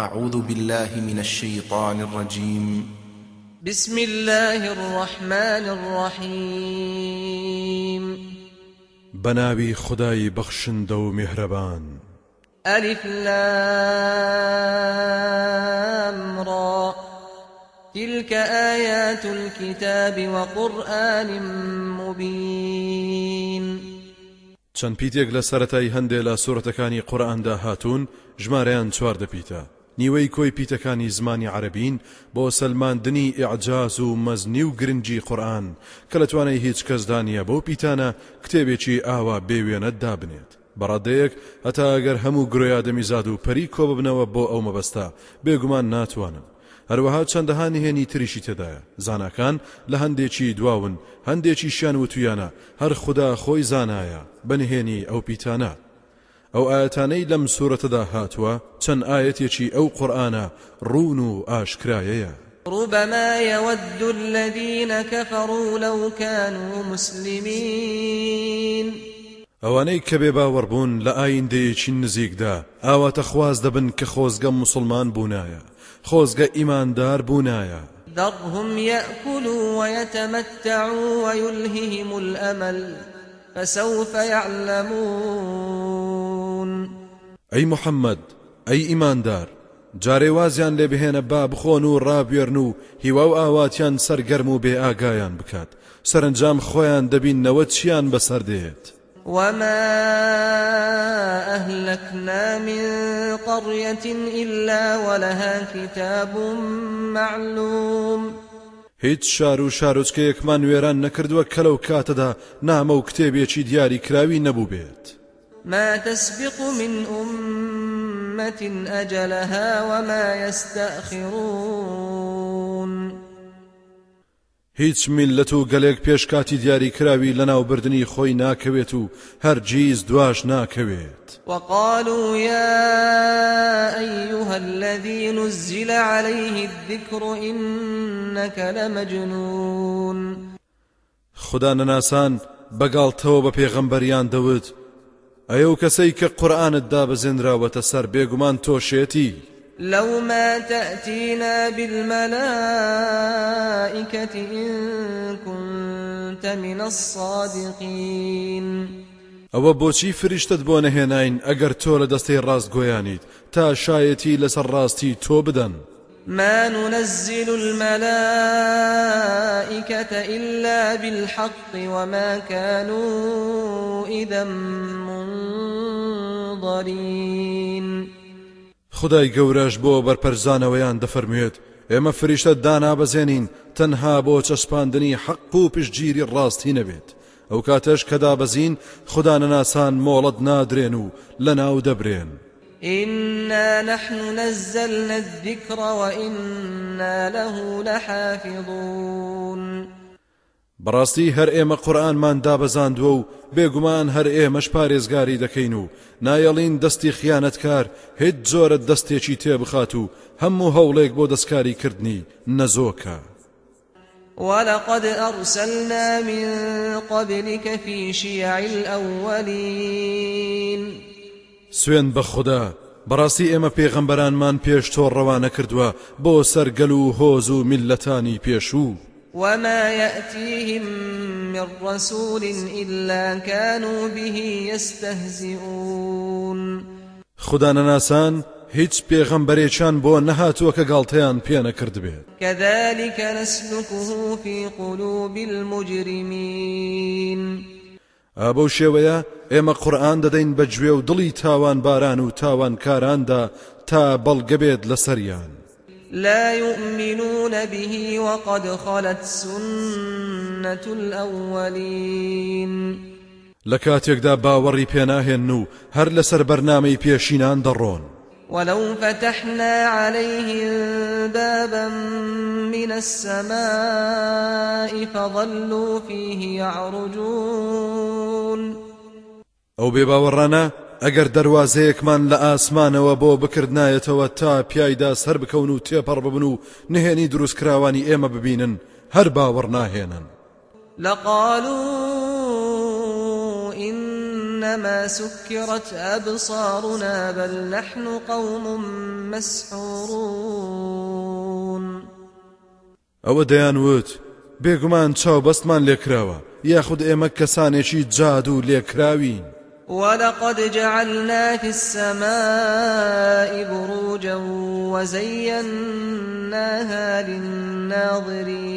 أعوذ بالله من الشيطان الرجيم. بسم الله الرحمن الرحيم. بەناوی خودای بەخشندە و میهرەبان. ألف لام را. تلك آيات الكتاب وقرآن مبين. چەند پیتێک لە سەرەتای هەندێک لە سوورەتەکانی قورئاندا هاتوون ژمارەیان چواردە پیتە نیوەی کۆی پیتەکانی زمانی عەرەبین بۆ سلماندنی ئعجاز و مەزنی و گرنگی قورئان کە لە توانای هیچ کەسدا نەبووە بەو پیتانە کتێبێکی ئاوا بێوێنەت دابنێت. بەڕادەیەک هەتا ئەگەر هەموو گرۆی ئادەمیزاد و پەری کۆ ببنەوە بۆ ئەو مەبەستا بێگومان ناتوانن. هەروەها چەندەها نهێنی تریشی تێدایە. زاناکان لە هەندێکی دواون هەندێکی شیان وتویانە هەر خودا خۆی زانایە بەنهێنی ئەو پیتانە. ئەو ئاەتانەی لەم سوورەتەدا هاتووە چەند ئاەتێکی ئەو قورآانە ڕون و ئاشکرایەیە ربما يود الذين كفروا لو كانوا مسلمين. ئەوانەی کە بێ باوەڕبوون لە ئایندەیەکی نزیکدا ئاواتە خواز دەبن کە خۆزگە مسلمان بوونایە خۆزگە ئیماندار بوونایە ذرهم يأكلوا ويتمتعوا ويلههم الأمل فسوف يعلمون. ئەی محەممەد ئەی ئیماندار جارێوازیان لێ بهێنە با بخۆن و ڕابێرن و هیوا و ئاواتیان سەرگەرم و بێ ئاگایان بکات. سەرنجام خۆیان دەبینەوە چیان بەسەردێت وما أهلكنا من قرية إلا ولها كتاب معلوم. هیچ شار و شارۆچکەیەکمان وێران نەکردووە کە لەو کاتەدا نامە و کتێبێکی دیاری کراوی نەبوو بێت. ما تسبق من أمة أجلها وما يستأخرون. هیچ میلەت و گەلێک پێشکاتی دیاری کراوی لە ناوبردننی خۆی ناکەوێت و هەرگیز دواش ناکەوێت. وقالوا يا أيها الذي نزل عليه الذكر إنك لمجنون. خدا نەناسان بەگاڵتەوە بە پێغەمبەریان دەوت. ئەیە و کەسەی کە قورآانت دابەزێنراوەتە سەر بێگومان تۆشێتی لو ما تأتينا بالملائكة إن كنت من الصادقين. ئەوە بۆچی فریشتت بۆ نەهێناین ئەگەر تۆ لە دەستەی ڕاست گۆیانیت تا شایەتی لەسەر ڕاستی تۆ بدەن ما ننزل الملائكة إلا بالحق وما كانوا إذا منظرين. خدای گەورەش بۆ بەرپەرزانەوەیان دەفەرموێت ئێمە فریشتە دانابەزێنین تەنها بۆ چەسپاندنی حەق و پشتگیری ڕاستی نەبێت. ئەو کاتەش کە دابەزین خدا نەناسان مۆڵەت نادرێن و لە ناو دەبرێن. إنا نحن نزلنا الذكر وإنا له لحافظون بەڕاستی هەر ئێمە قورآنمان دابەزاندووە و بێگومان هەر ئێمەش پارێزگاری دەکەین و نایەڵین دەستی خیانەتکار هیچ جۆرە دەستێکی تێبخات و هەموو هەوڵێک بۆ دەستکاری کردنی نەزۆکە. ولقد أرسلنا من قبلك في شيع الأولين سوێن بە خوددا بەڕاستی ئێمە پێغەمبەرانمان پێش تۆ ڕەوانە کردووە بۆ سەرگەل و هۆز و میلەتانی پێشوو. وما يأتيهم من رسول إلا كانوا به يستهزئون. خدا نەناسان هیچ پێغەمبەرێکیان بۆ نەهاتووە کە گاڵتەیان پێ نەکرد بێت كذلك نسلكه في قلوب المجرمين. ئابە شێوەیە ئێمە قورآان دەدەین بە گوێ و دڵی تاوان باران و تاوان کاراندا تا بەڵگەبێت لەسەریان لا يؤمنون به وقد خلت سنة الأولين. لە کاتێکدا باوەڕی پێناهێن و هەر لەسەر بەرنامەی پێشینان دەڕۆن. ولو فتحنا عليهم بابا من السماء فظلوا فيه يعرجون ئەو بێباوەڕانە ئەگەر دەواازەیەکمان لە ئاسمانەوە بۆ بکردایەتەوە تا پیایدا سەر بکەون و تێپەڕ ببن و نهێنی دروستکراوانی ئێمە ببینن هەر باوەڕ ناهێنن لقالوا إنما سكرت أبصارنا بل نحن قوم مسحورون. أو ديان ووت تشاو چاو بەستمان لێکراوە اي مكه کەسانێکی جاد جادو لێکراوین. ولقد جعلنا في السماء بروجا وزيناها للناظرين.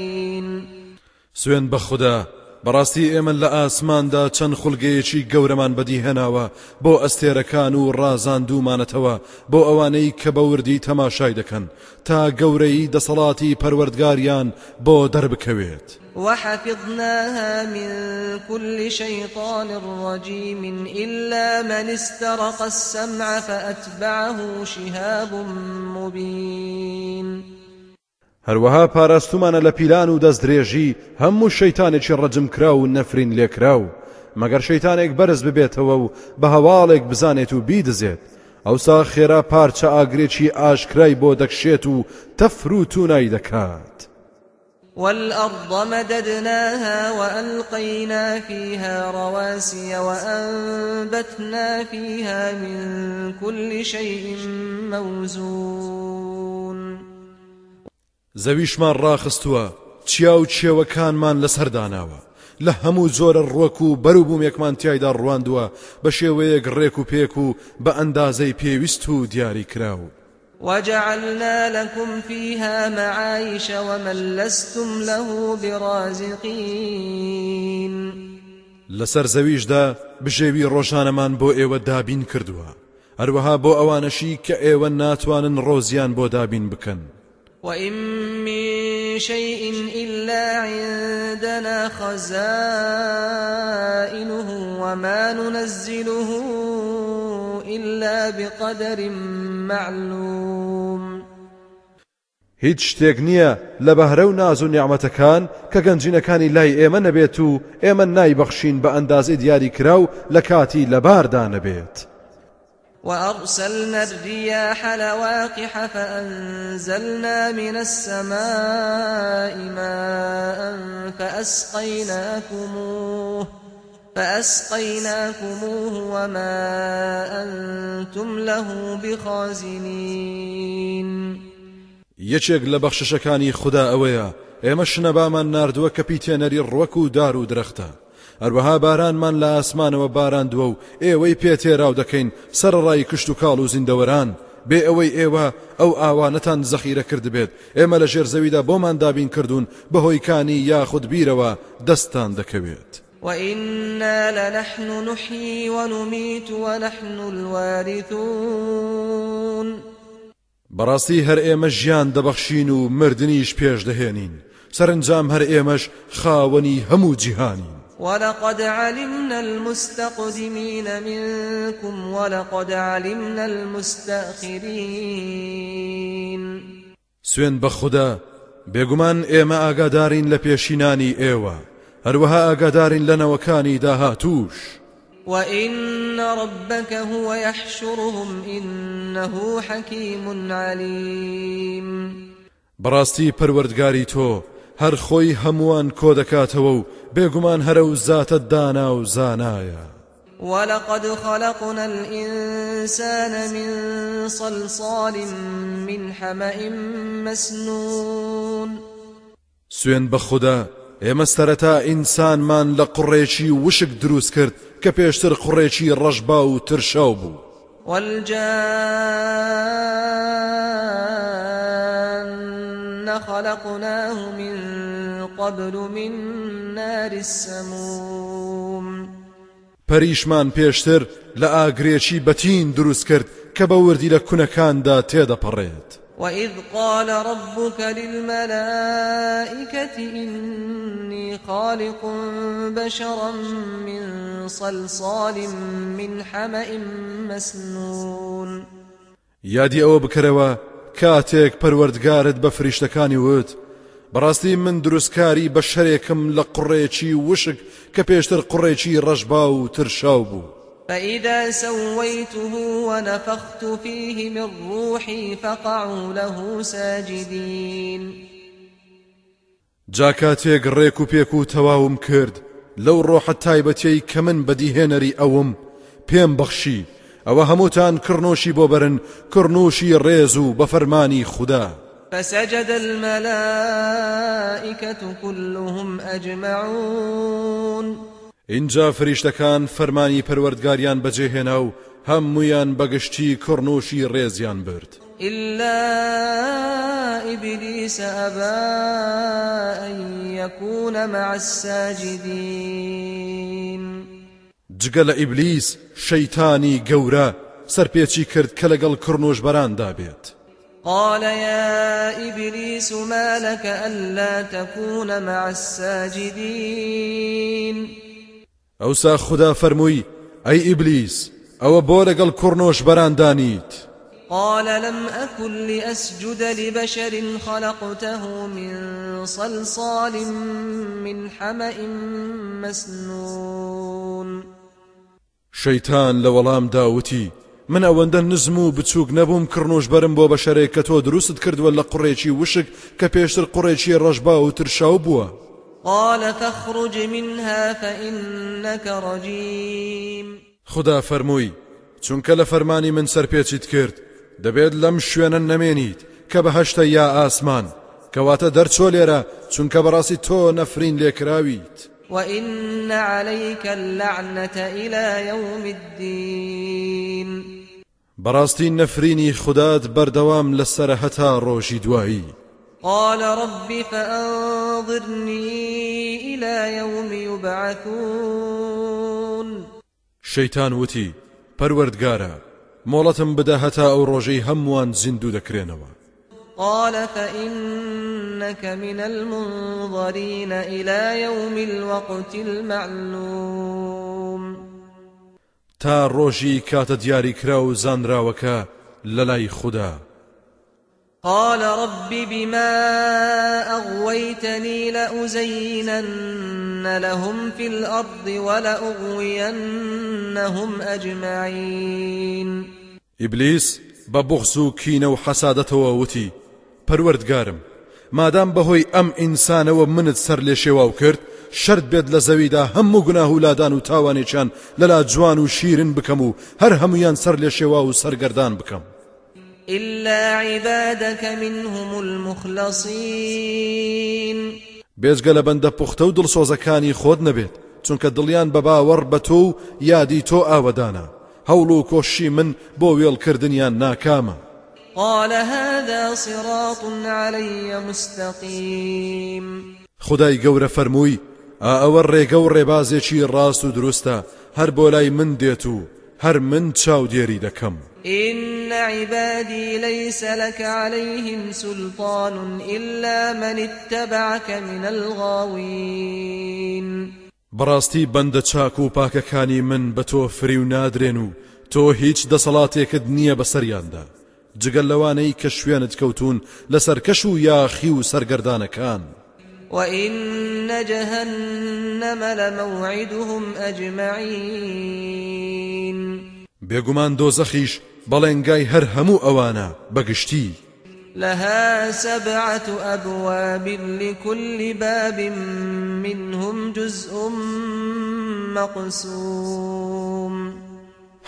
سوين بخدا بەڕاستی ئێمە لە ئاسماندا چەند خولگەیەکی گەورەمان بەدی هێناوە بۆ ئەستێرەکان و ڕازان دوومانەتەوە بۆ ئەوانەی کە بە وردی تەماشای دەکەن. تا گەورەی دەسەڵاتی پەروەردگاریان بۆ دەربکەوێت. وحفظناها من كل شيطان رجيم إلا من استرق السمع فأتبعه شهاب مبين هەروەها پاراستومانە لە پیلان و دەستدرێژی هەموو شەیتانێکی ڕەجم کرا و نەفرین لێکرا و مەگەر شەیتانێک بەرز ببێتەوە و بە هەواڵێک بزانێت و بیدزێت. ئەوسا خێرا پارچە ئاگرێکی ئاشکرای بۆ دەکشێت و تەفر و توونای دەکات. والأرض مددناها وألقينا فيها رواسي وأنبتنا فيها من كل شيء موزون زەویشمان ڕاخستووە چیا و چێوەکانمان لەسەرداناوە. لە هەموو جۆرە ڕوەک و بەروبوومێکمان تایدا ڕواندووە بە شێوەیەک ڕێک و پێک و بە ئەندازەی پێویست و دیاری کراو. وجعلنا لكم فيها معايش ومن لستم له برازقين. لەسەر زەویشدا بژێوی ڕۆژانەمان بۆ ئێوە دابین کردووە. هەروەها بۆ ئەوانەشی کە ئێوە ناتوانن ڕۆزیان بۆ دابین بکەن. وإن من شيء إلا عندنا خزائنه وما ننزله إلا بقدر معلوم هیچ شتێک نییە لە بەهرە و ناز و نیعممەتەکان کە گەنجینەکانی لای ئێمە نەبێت و ئێمە نایبەخشین بە ئەندازی دیاری کرا و لە کاتی لەباردا نەبێت. وأرسلنا الرياح لواقح فأنزلنا من السماء ماء فأسقيناكموه فأسقيناكموه وما أنتم له بخازنين. یەکێک لە بەخشەکانی خودا ئەوەیە ئێمە شنەبامان ناردووە کە پیتێنەری ڕوەک و هەروەها بارانمان لە ئاسمانەوە باراندووە و ئێوەی پێ تێراو دەکەین سەرڕای کشت و کاڵ و زیندەوەران. بێ ئەوەی ئێوە ئەو ئاوانەتان زەخیرە کرد بێت. ئێمە لە ژێر زەویدا بۆمان دابین کردوون بەهۆی کانی یاخود بیرەوە دەستان دەکەوێت. وإنا لنحن نحيي ونميت ونحن الوارثون. بەڕاستی هەر ئێمە ژیان دەبەخشین و مردنیش پێش دەهێنین. سەرنجام هەر ئێمەش خاوەنی هەموو جیهانین. ولقد علمنا المستقدمين منكم ولقد علمنا المستأخرين سوێن بە خوددا بێگومان ئێمە ئاگادارین لە پێشینانی ئێوە. هەروەها ئاگادارین لەنەوەکانی داهاتوش. وإن ربك هو يحشرهم إنه حكيم عليم بەڕاستی پەروەردگاری تۆ هەر خۆی هەمووان کۆ دەکاتەوە و بێگومان هەرە و زاتە دانا و زانایە. ولقد خلقنا الإنسان من صلصال من حمأ مسنون. سوێن بە خوددا ئێمە سەرەتا ئینسانمان لە قوڕێکی وشک دروست کرد کە پێشتر قوڕێکی ڕەشبا و ترشاو بوو. والجان خلقناه من قبل من نار السموم. پەریشمان پێشتر لە ئاگرێکی بەتین دروست کرد کە بە وردی لە کوونەکاندا تێدەپەڕێت. وإذ قال ربك للملائكة إني خالق بشرا من صلصال من حمأ مسنون. یادی ئەوە بکەرەوە کاتێک پەروەردگارت بە فریشتەکانی وت. بەڕاستی من دروستکاری بە شەرێکم لە قوڕێکی وشک کە پێشتر قوڕێکی ڕەشبا و ترشاو بوو. فإذا سويته ونفخت فيه من روحي فقعوا له ساجدين. جا کاتێک ڕێک و پێک و تەواوم کرد. لەو ڕۆحە تایبەتەی کە من بەدیهێنەری ئەوم پێم بەخشی. ئەوە هەمووتان کڕنۆشی بۆ بەرن کڕنوشی ڕێز و بە فەرمانی خوددا فسجد الملائكة كلهم أجمعون. اینجا فریشتەکان فەرمانی پەروەردگاریان بەجێهێنا و هەمویان بەگشتی کڕنوشی ڕێزیان برد. إلا إبليس أبى أن يكون مع الساجدين. جگە لە ئیبلیس شەیتانی گەورە سەرپێچی کرد کە لەگەڵ کڕنوش بەراندا بێت. قال يا إبليس ما لك ألا تكون مع الساجدين؟ ئەوسا خدا فەرمووی ئەی ئیبلیس ئەوە بۆ لەگەڵ کوڕنۆش بەراندانیت قال لم أكن لأسجد لبشر خلقته من صلصال من حمأ مسنون. شەیتان لە وەڵام داوتی. من ئەوەندە نزم و بچووک نەبووم کڕنوش بەرم بۆ بەشەرێک کە تۆ دروست کردووە لە قوڕێکی وشک کە پێشتر قوڕێکی ڕەشبا و ترشاو بووە. قال فاخرج منها فإنك رجيم. خدا فەرمووی چونکە لە فەرمانی من سەرپێچیت کرد دەبێت لەم شوێنە نەمێنیت کە بەهشتە یا ئاسمان کەواتە دەرچۆ لێرە چونکە بەڕاستی تۆ نەفرین لێکراویت. وإن عليك اللعنة إلى يوم الدين. بەڕاستی نەفرینی خودات بەردەوام لەسرە هەتا ڕۆژی دوایی. قال رب فأنظرني إلى يوم يبعثون. شەیتان وتی پەروەردگارە مۆڵەتم بدە هەتا ئەو ڕۆژەی هەمووان زیندوو دەکرێنەوە. قال فإنك من المنظرين إلى يوم الوقت المعلوم. تا ڕۆژی کاتە دیاری کرا و زانراوەکە لە لای خوددا. قال رب بما أغويتني لأزينن لهم في الأرض ولأغوينهم أجمعين. ئیبلیس بە بغز و کینە و حەسادەتەوە وتی پەروەردگارم. مادام بەهۆی ئەم ئینسانەوە منت سەر لێ شێواو کرد شرد بێت لە زەویدا هەموو گوناه و لادان و تاوانێکیان لەلا جوان و شیرن بکەم و هەر هەمویان سەر لێ شێوا و سەرگەردان بکەم. إلا عبادك منهم المخلصين. بێزگە لە بەندە پوختە و دڵسۆزەکانی خۆت نەبێت چونکە دڵیان بە باوەڕ بە تۆ و یادی تۆ ئاوەدانە هەوڵ و کۆشی من بۆ وێڵکردنیان ناکامە. قال هذا صراط علي مستقيم. خدای گەورە فەرمووی ئا ئەوە ڕێگە و ڕێبازێکی ڕاست و دروستە هەر بۆ لای من دێت و هەر من چاودێری دەکەم. إن عبادي ليس لك عليهم سلطان إلا من اتبعك من الغاوين. بەڕاستی بەندە چاک و پاکەکانی من بە تۆ فری و نادرێن و تۆ هیچ دەسەڵاتێکت نییە بەسەریاندا. جگەل لەوانەی کە شوێنت کەوتون لەسەر کەش و یاخی و سەرگەردانەکان. وإن جهنم لموعدهم أجمعين. بێگومان دۆزەخیش بەڵێنگای هەر هەموو ئەوانە بەگشتی. لها سبعة أبواب لكل باب منهم جزء مقسوم.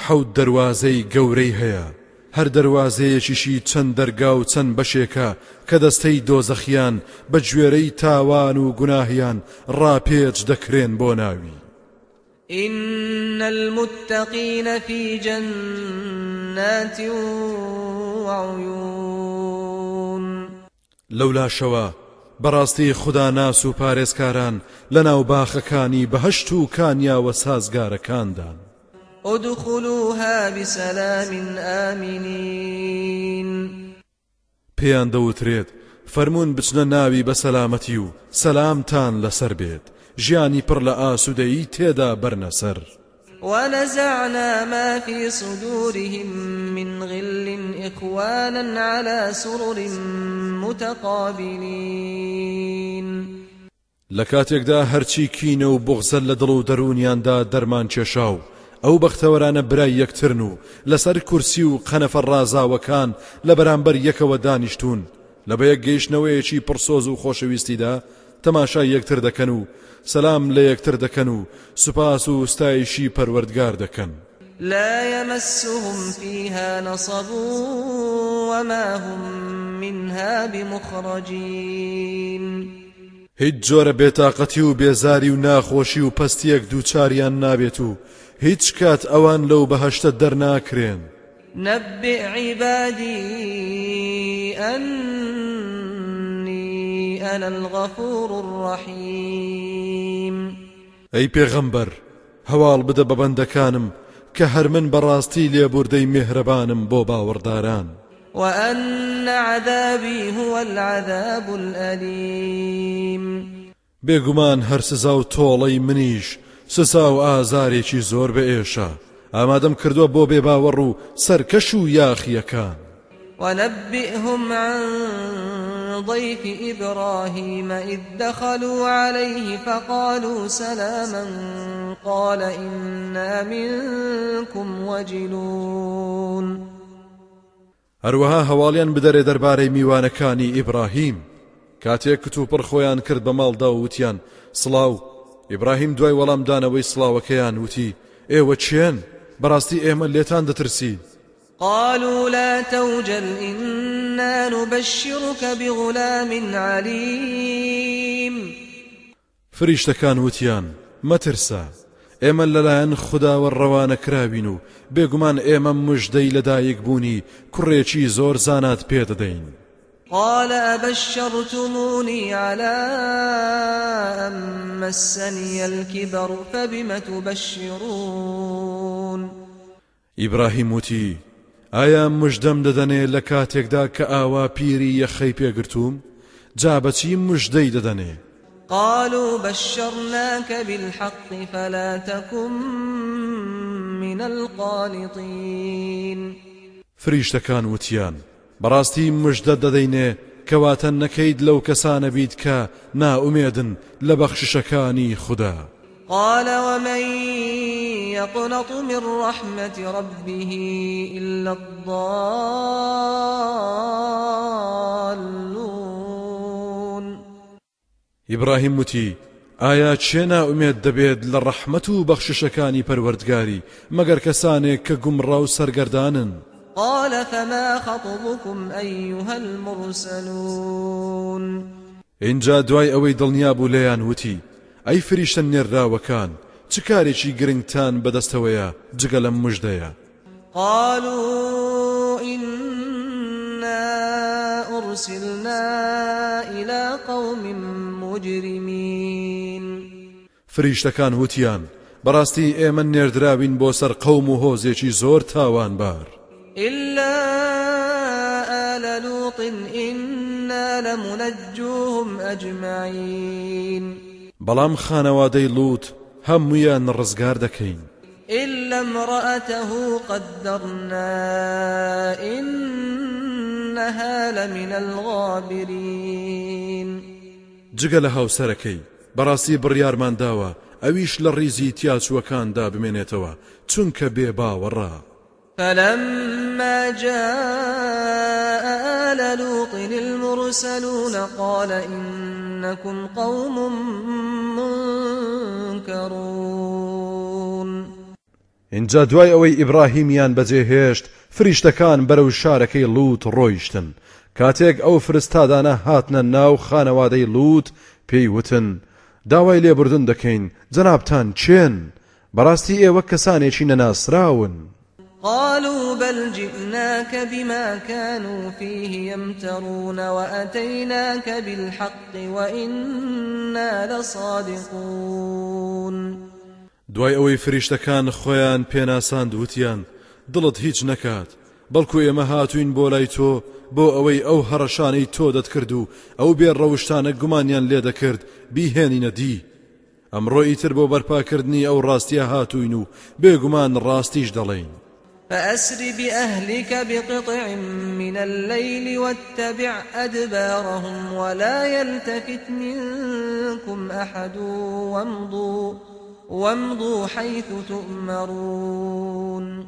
حەوت دەواازەی گەورەی هەیە. هەر دەواازەیەکیشی چەند دەرگا و چەند بەشێکە کە دەستەی دۆزەخیان بە گوێرەی تاوان و گوناهیان ڕاپێچ دەکرێن بۆ ناوی. إن المتقين في جنات وعيون. لەولا شەوە بەڕاستی خدا ناس و پارێزکاران لە ناو باخەکانی بەهشت و کانیاوە سازگارەکاندان. ادخلوها بسلام آمنين. پێیان دەوترێت فەرمونون بچنە ناوی بە سەلامەتی و سەلامتان لەسەر بێت. ژیانی پڕ لە ئاسوودەیی تێدا بەرنەسەر. ونزعنا ما في صدورهم من غل إخوانا على سرر متقابلين. لە کاتێکدا هەرچی کینە و بغزە لە دڵ و دەرونیاندا دەرمان کێشاو ئەو بەختەوەرانە برای یەکترن و لەسەر کورسی و قەنەفە ڕازاوەکان لە بەرامبەر یەکەوە دانیشتون لە بە یەک گەیشتنەوەیەکی پرسۆز و خۆشەویستیدا تەماشای یەکتر دەکەن و سەلام لە یەکتر دەکەن و سوپاس و ستایشی پەروەردگار دەکەن. لا يمسهم فيها نصب وما هم منها بمخرجين. هیچ جۆرە بێتاقەتی و بێزاری و ناخۆشی و پەستیەک دووچاریان نابێت و هیچ کات ئەوان لەو بەهشتە دەرناکرێن. نبئ عبادي أني أنا الغفور الرحيم. ئەی پێغەمبەر هەواڵ بدە بە بەندەکانم کە هەر من بەڕاستی لێبوردەی میهرەبانم بۆ باوەڕداران. وأن عذابي هو العذاب الأليم. بێگومان هەر سزا و تۆڵەی منیش سزا و ئازارێکی زۆر بە ئێشە ئامادەم کردووە بۆ بێباوەڕ و سەرکەش و یاخیەکان. ونبئهم عن ضيف إبراهيم إذ دخلوا عليه فقالوا سلاما قال إنا منكم وجلون. هەروەها هەواڵیان بدەرێ دەربارەی میوانەکانی ئیبراهیم. کاتێک کت و پڕ خۆیان کرد بە ماڵدا وتیان سڵاو ئیبراهیم دوای وەڵامدانەوەی سڵاوەکەیان وتی ئێوە چێن بەڕاستی ئێمە لێتان دەترسی. قالوا لا توجل إنا نبشرك بغلام عليم. فریشتەکان وتیان مەترسە ئێمە لەلایەن خودداوە ڕەوانە کرابین و بێگومان ئێمە مژدەی لەدایک بوونی کوڕێکی زۆر زانات پێدەدەین قال أبشرتموني على أن مسني الكبر فبم تبشرون؟ ئیبراهیم وتی ئایا مژدەم دەدەنێ لە کاتێکدا کە ئاوا پیری یەخەی پێگرتووم جا بەچی مژدەی دەدەنێ قالوا بشرناك بالحق فلا تكن من القانطين. فریشتەکان وتیان بەڕاستی مژدە دەدەینێ کەواتە نەکەیت لەو کەسانە بیت کە ناومێدن لە بەخششەکانی خوددا قال ومن يقنط من رحمة ربه إلا الضالون. ئیبراهیم وتی ئایا چێ ناومێت دەبێت لە ڕەحمەت و بەخششەکانی پەروەردگاری مەگەر کەسانێک کە گومڕا و سەرگەردانن؟ قال فما خطبكم أيها المرسلون؟ اینجا دوای ئەوەی دڵنیا بوو لێیان وتی ئەی فریشتە نێراوەکان چ کارێکی گرنگتان بەدەستەوەیە جگە لەم مژدەیە قالوا إنا أرسلنا إلى قوم مجرمين. فریشتەکان وتیان بەڕاستی ئێمە نێردراوین بۆ سەر قەوم و هۆزێکی زۆر تاوانبار إلا آل لوط إنا لمنجوهم أجمعين. بەڵام خانەوادەی لوت هەمویان ڕزگار دەکەین. إلا امرأته قدرنا إنها لمن الغابرين. جگە لە هاوسەرەکەی بەڕاستی بڕیارمان داوە ئەویش لە ڕیزی تیاچوەکاندا بمێنێتەوە چونکە بێ باوەڕا فلما جاء آل لوط المرسلون قال إنكم قوم منكرون. اینجا دوای ئەوەی ئیبراهیمیان بەجێهێشت فریشتەکان بەرەو شارەکەی لوت ڕۆیشتن. کاتێک ئەو فرستادانە هاتنە ناو خانەوادەی لوت پێی وتن داوای لێبوردن دەکەین جەنابتان چێن؟ بەڕاستی ئێوە کەسانێکی نەناسراون. قالوا بل جئناك بما كانوا فيه يمترون وأتيناك بالحق وإنا لصادقون. دوای ئەوەی فریشتەکان خۆیان پێناساند وتیان دڵت هیچ نەکات بەڵکو ئێمە هاتوین بۆ لای تۆ بۆ ئەوەی ئەو هەڕەشانەی تۆ دەتکرد و ئەو بێ ڕەوشتانە گومانیان لێ دەکرد بیهێنینە دی ئەمڕۆ ئیتر بۆ بەرپاکردنی ئەو ڕاستیە هاتوین و بێگومان ڕاستیش دەڵێین فأسر بأهلك بقطع من الليل واتبع أدبارهم ولا يلتفت منكم أحد وامضوا, وامضوا حيث تؤمرون.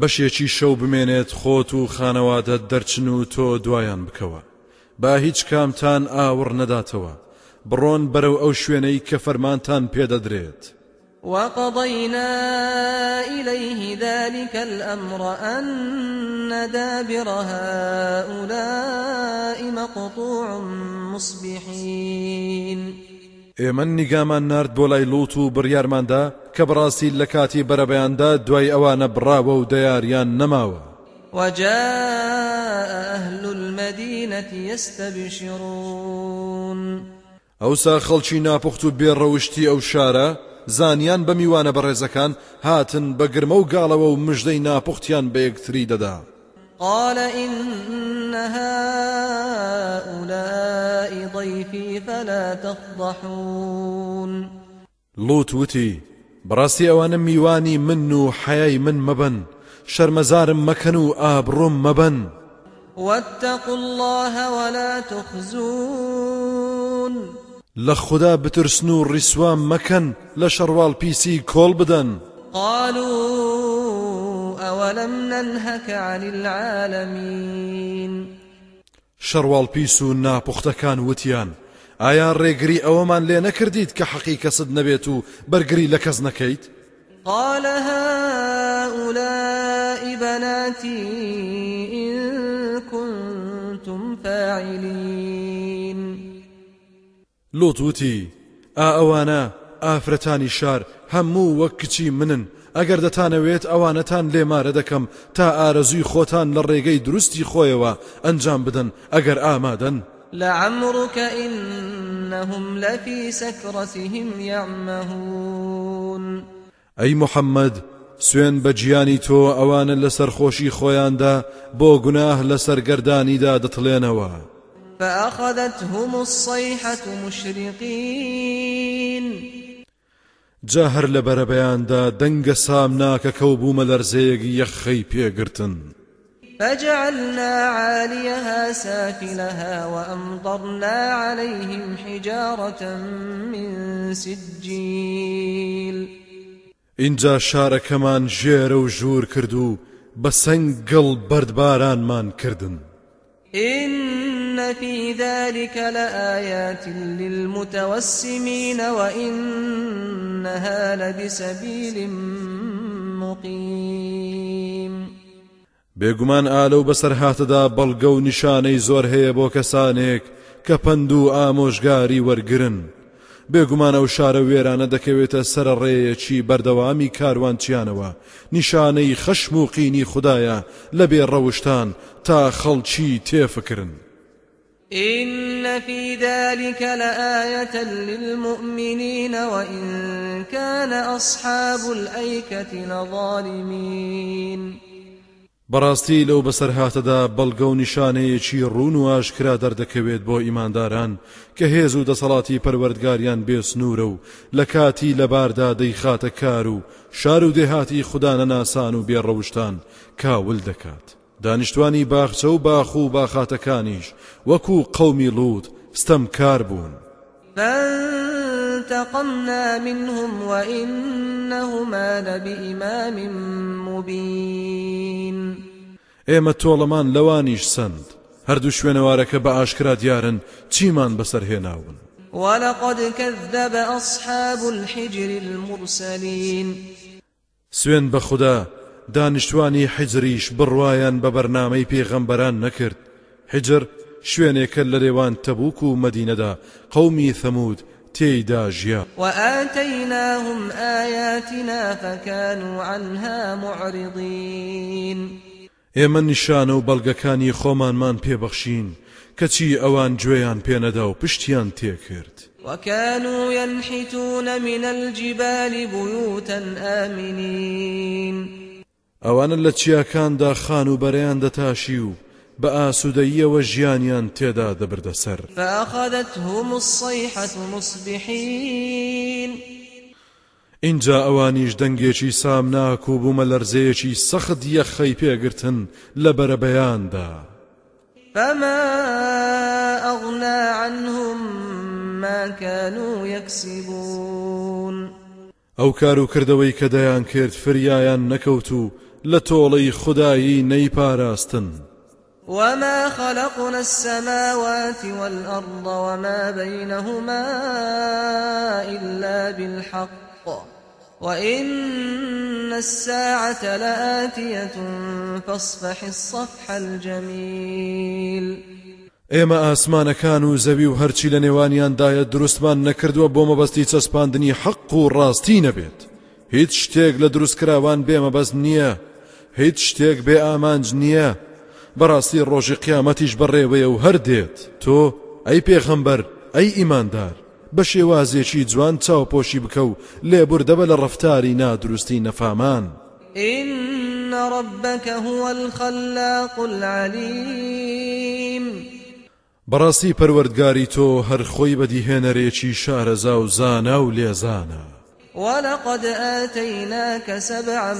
بەشێکی شەو بمێنێت خۆت و خانەوادە دەرچن و تۆ بکەوە. با هیچ کامتان ئاور نەداتەوە. بڕۆن بەرەو ئەو شوێنەی کە پێدەدرێت. وقضينا إليه ذلك الأمر أن دابر هؤلاء مقطوع مصبحين. ئێمە نیگامان نرد بۆ لای لوت و بڕیارماندا کە بڕاستی لە کاتی بەرەبەیاندا دوای ئەوانە بڕاوە و دەیاریان نەماوە وجاء أهل المدينة يستبشرون. ئەوسا خەڵکی ناپخت و بێڕەوشتی ئەو شارە زانیان بە میوانە بەڕێزەکان هاتن بە گرمە و گاڵەوە و مژدەی ناپختیان بە یەکتری دەدا. قال إن هؤلاء ضيفي فلا تفضحون. لوت وتی بەڕاستی ئەوانە میوانی من و حەیای من مەبن شەرمەزارم مەکەن و ئابڕۆم مەبن واتقوا الله ولا تخزون. لە خوددا بترسن و ڕیسوان مەکەن لە شەڕواڵ پیسی کۆڵ بدەن. قالوا أولم ننهك عن العالمين؟ شەڕواڵ پیس و ناپوختەکان وتیان. ئایا ڕێگری ئەوەمان لێ نەکردیت کە حەقی کەسد نەبێت و بەرگری لە کەس نەکەیت؟ قال هؤلاء بناتي إن كنتم فاعلين. لۆت وتی ئا ئەوانە ئافرەتانی شار هەموو وەک کچی منن. ئەگەر دەتانەوێت ئەوانەتان لێمارە دەکەم. تا ئارەزوی خۆتان لە ڕێگەی دروستی خۆیەوە ئەنجام بدەن. ئەگەر ئامادەن. لعمرك إنهم لفي سكرتهم يعمهون. ئەی محەممەد سوێن بە گیانی تۆ ئەوانە لە سەرخۆشی خۆیاندا بۆ گوناه لە سەرگەردانیدا دەتڵێنەوە. فأخذتهم الصيحة مشرقين. جا هەر لە بەرەبەیاندا دەنگە سام ناکە کەو بوومە لەرزەیەکی یەخەی پێگرتن فجعلنا عاليها سافلها وأمطرنا عليهم حجارة من سجيل. اینجا شارەکەمان ژێرە و ژوور کرد و بە سنگڵ بەردبارانمان کردن. إن في ذلك لآيات للمتوسمين وإنها لبسبيل مقيم بێگومان ئالە و بەسەر هاتەدا بەڵگە و نیشانەی زۆر هەیە بۆ کەسانێک کە پند و ئامۆژگاری وەرگرن. بێگومان ئەو شارە وێرانە دەکەوێتە سەر ڕێیەکی بەردەوامی کاروانچیانەوە. نیشانەی خەشم و قینی خدایە لە تا خەڵکی تێفکردن إن في ذلك لآية للمؤمنين وإن كان أصحاب الأيكة لظالمين. بەڕاستی لەو بەسەر هاتەدا بەڵگە و نیشانەیەکی ڕوون و ئاشکرا دەردەکەوێت بۆ ئیمانداران کە هێز و دەسەڵاتی پەروەردگاریان بێسنوورە و لە کاتی لەباردا دەیخاتە کار و شار و دێهاتی خوددانە ناسان و کاول دەکات دانیشتوانی باخچە و باخ و باخاتەکانیش وەکو قەومی لووت ستەم کار بوون. فانتقمنا منهم وإنهما لبإمام مبين. ئێمە تۆڵەمان لەوانیش سند. هەردوو شوێنەوارەکە بە ئاشکرا دیارن چیمان بەسەرهێناون ولقد كذب أصحاب الحجر المرسلين. سوێن بە خوددا دانیشتوانی حجریش بڕوایان بە بەرنامەی پێغەمبەران نەکرد. حجر شوێنێکە لە لێوان تەبوک و مەدینەدا قەومی ثەمود تێیدا ژیا. وآتيناهم آياتنا فكانوا عنها معرضين. ئێمە نیشانە و بەڵگەکانی خۆمانمان پێبەخشین کەچی ئەوان گوێیان پێنەدا و پشتیان تێکرد. وكانوا ينحتون من الجبال بيوتا آمنين. ئەوانە لە چیاکاندا خان و بەرەیان دەتاشی و بە ئاسوودەییەوە ژیانیان تێدا دەبردەسەر فأخذتهم الصيحة مصبحين. اینجا ئەوانیش دەنگێکی سامناک و بوومە لەرزەیەکی سەخت یەخەی پێگرتن لە بەرەبەیاندا. فما أغنى عنهم ما كانوا يكسبون. ئەو کار و کردەوەی کە دەیان کرد فریایان نەکەوت و لە تۆڵەی خودایی نەیپاراستن وما خلقنا السماوات والأرض وما بينهما إلا بالحق. وإن الساعة لآتية فاصفح الصفح الجميل. ئێمە ئاسمانەکان و زەوی و هەرچی لە نێوانیاندایە دروستمان نەکردووە بۆ مەبەستی چەسپاندنی حەق و ڕاستی نەبێت. هیچ شتێک لە دروستکراوان بێمەبەست نییە. هیچ شتێک بێ ئامانج نییە. بەڕاستی ڕۆژی قیامەتیش بەڕێوەیە و هەر دێت. تۆ ئەی پێخەمبەر ئەی ئیماندار بە شێوازێکی جوان چاوپۆشی بکە و لێبوردەبە لە ڕفتاری نادروستی نەفامان. إن ربك هو الخلاق العليم. بەڕاستی پەروەردگاری تۆ هەر خۆی بەدیهێنەرێکی شارەزا و زانا و لێزانە. ولقد آتيناك سبعا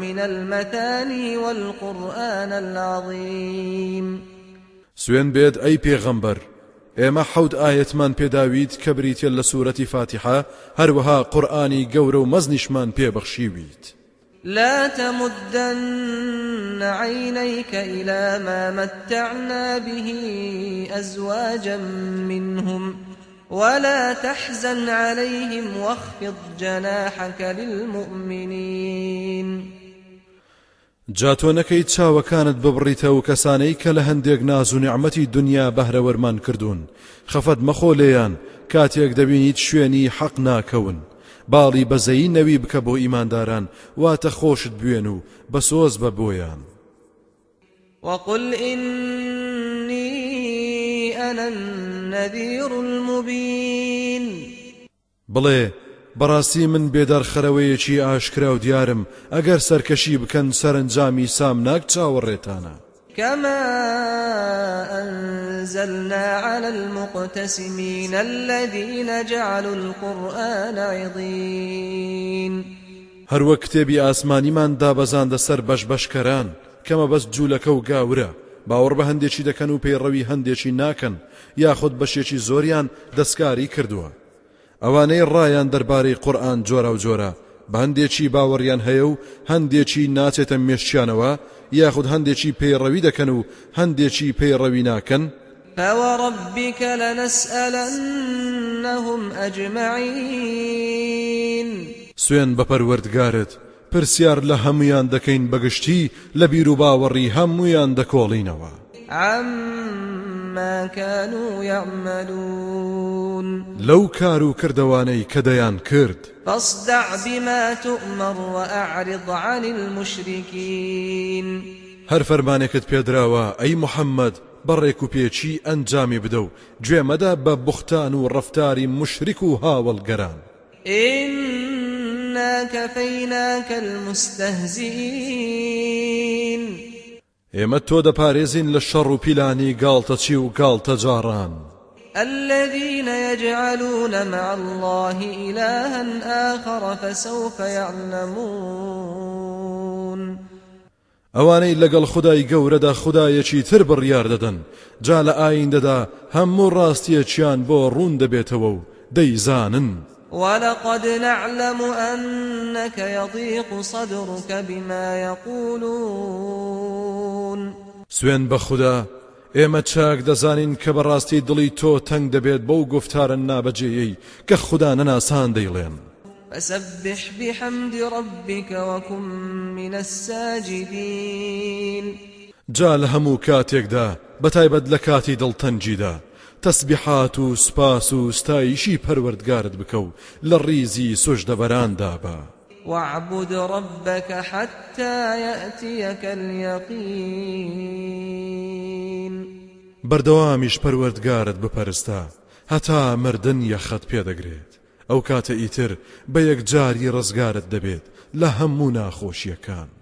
من المثاني والقرآن العظيم. سوێن بێت ئەی پێغەمبەر ئێمە حەوت ئاەتمان پێداویت کە بریتە لە سوورەتی فاتحە هەروەها قورآانی گەورە و مەزنیشمان پێبەخشیویت لا تمدن عينيك إلى ما متعنا به أزواجا منهم. ولا تحزن عليهم واخفض جناحك للمؤمنين. جاتۆ نەکەی چاوەکانت ببڕیتە و کەسانەی کە لە هەندێک ناز و نیعممەتی دنیا بەهرەوەرمان کردوون. خەفەت مەخۆ لێیان کاتێک دەبینیت شوێنی حەق ناکەون. باڵی بەزەی نەوی بکە بۆ ئیمانداران واتە خۆشت بوێن و بەسۆز بە بۆیان. وقل إني أنا النذير المبين. بڵێ بەڕاستی من بێدار خەرەوەیەکی ئاشکرا و دیارم ئەگەر سەرکەشی بکەن سەرنجامی سامناک چاوەڕێتانە كما أنزلنا على المقتسمين الذين جعلوا القرآن عضين. هەروە کتێبی ئاسمانیمان دابەزاندە سەر بەش بەشکەران کەمە بەس جوولەکە و گاورە باوەڕ بە هەندێکی دەکەن و پەیڕەوی هەندێکی ناکەن یاخود بەشێکی زۆریان دەستکاری کردووە. ئەوانەی ڕایان دەربارەی قورآن جۆرە و جۆرە بە هەندێکی باوەڕیان هەیە و هەندێکی ناچێتە مێشتیانەوە یاخود هەندێکی پەیڕەوی دەکەن و هەندێکی پەیڕەوی ناکەن. فوربك لنسألنهم أجمعين سوێن بە پەروەردگارت. پرسیار لە هەمویان دەکەین بەگشتی لە بیر و باوەڕی هەمویان دەکۆڵینەوە. عما كانوا يعملون. لەو کار و کردەوانەی کە دەیان کرد. فاصدع بما تؤمر وأعرض عن المشركين. هەر فەرمانێکت پێدراوە ئەی محەممەد بەڕێک و پێچی ئەنجامی بدە و گوێمەدا بە بوختان و ڕفتاری مشریک و هاوڵگەران. إنا كفيناك المستهزئين. ئێمە تۆ دەپارێزین لە شەڕ و پیلانی گاڵتەچی و گاڵتە جاران الذين يجعلون مع الله إلها آخر فسوف يعلمون. ئەوانەی لەگەڵ خدای گەورەدا خدایەکی تر بڕیار دەدەن. جا لە ئایندەدا هەموو ڕاستیەکیان بۆ ڕوون دەبێتەوە و دەیزانن. ولقد نعلم أنك يضيق صدرك بما يقولون. سوێن بە خوددا ئێمە چاک دەزانین کە بەڕاستی دڵی تۆ تەنگ دەبێت بەو گفتارە نابەجێیەی کە خوددا نەناسان دەیڵێن. فسبح بحمد ربك وكن من الساجدين. جا لە هەموو کاتێکدا بەتایبەت لە کاتی دڵتەنجیدا. تەسبیحات و سپاس و ستایشی پەروەردگارت بکە و لە ڕیزی سۆژدەبەراندا بە واعبد ربك حتى يأتيك اليقين. بەردەوامیش پەروەردگارت بپەرستە هەتا مردن یەخەت پێدەگرێت. ئەو کاتە ئیتر بە یەک جاری ڕزگارت دەبێت لە هەموو ناخۆشیەکان.